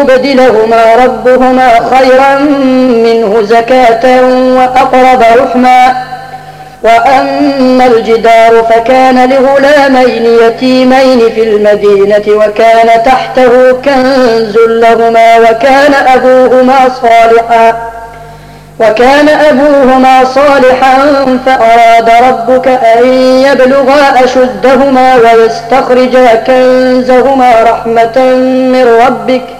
أن يبدلهما ربهما خيرا منه زكاة وأقرب رحما. وأما الجدار فكان لغلامين يتيمين في المدينة وكان تحته كنز لهما وكان أبوهما صالحا. وكان أبوهما صالحا فأراد ربك أن يبلغا أشدهما ويستخرجا كنزهما رحمة من ربك.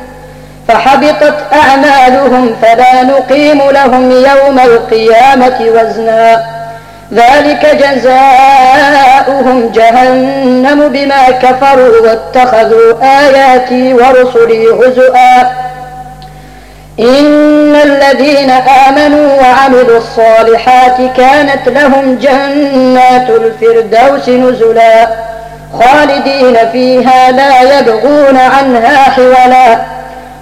فحبطت أعمالهم فلا نقيم لهم يوم القيامة وزنا. ذلك جزاؤهم جهنم بما كفروا واتخذوا آياتي ورسلي هزؤا. إن الذين آمنوا وعملوا الصالحات كانت لهم جنات الفردوس نزلا. خالدين فيها لا يبغون عنها حولا.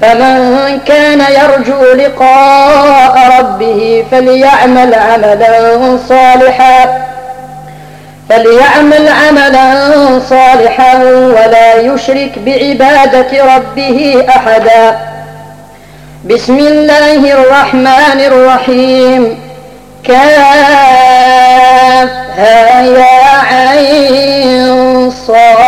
فمن كان يرجو لقاء ربه فليعمل عملا صالحا فليعمل عملا صالحا ولا يشرك بعبادة ربه أحدا. بسم الله الرحمن الرحيم. كافها يا عين صاد.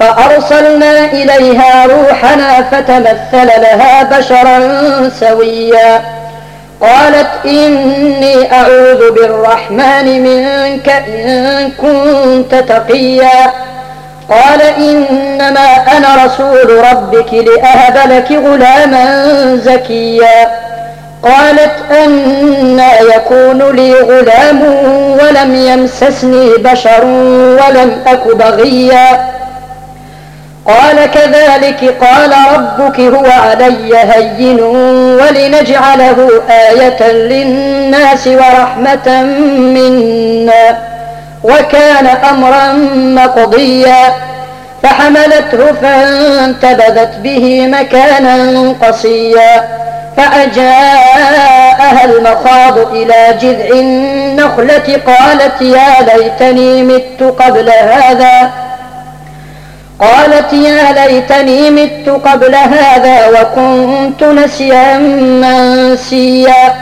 فأرسلنا إليها روحنا فتمثل لها بشرا سويا. قالت إني أعوذ بالرحمن منك إن كنت تقيا. قال إنما أنا رسول ربك لأهب لك غلاما زكيا. قالت أنا يكون لي غلام ولم يمسسني بشر ولم أك بغيا. قال كذلك قال ربك هو علي هين ولنجعله آية للناس ورحمة منا وكان أمرا مقضيا فحملته فانتبذت به مكانا قصيا فأجاءها المخاض إلى جذع النخلة قالت يا ليتني مت قبل هذا قالت يا ليتني مت قبل هذا وكنت نسيا منسيا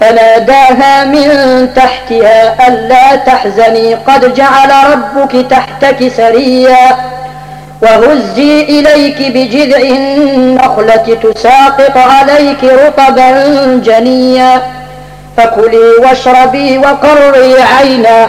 فناداها من تحتها ألا تحزني قد جعل ربك تحتك سريا وهزي إليك بجذع النخلة تساقط عليك رطبا جنيا فكلي واشربي وقري عينا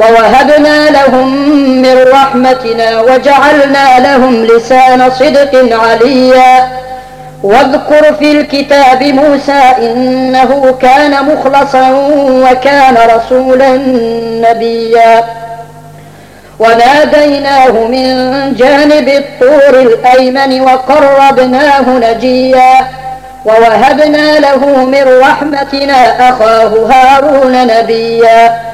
ووهبنا لهم من رحمتنا وجعلنا لهم لسان صدق عليا. واذكر في الكتاب موسى إنه كان مخلصا وكان رسولا نبيا. وناديناه من جانب الطور الأيمن وقربناه نجيا. ووهبنا له من رحمتنا أخاه هارون نبيا.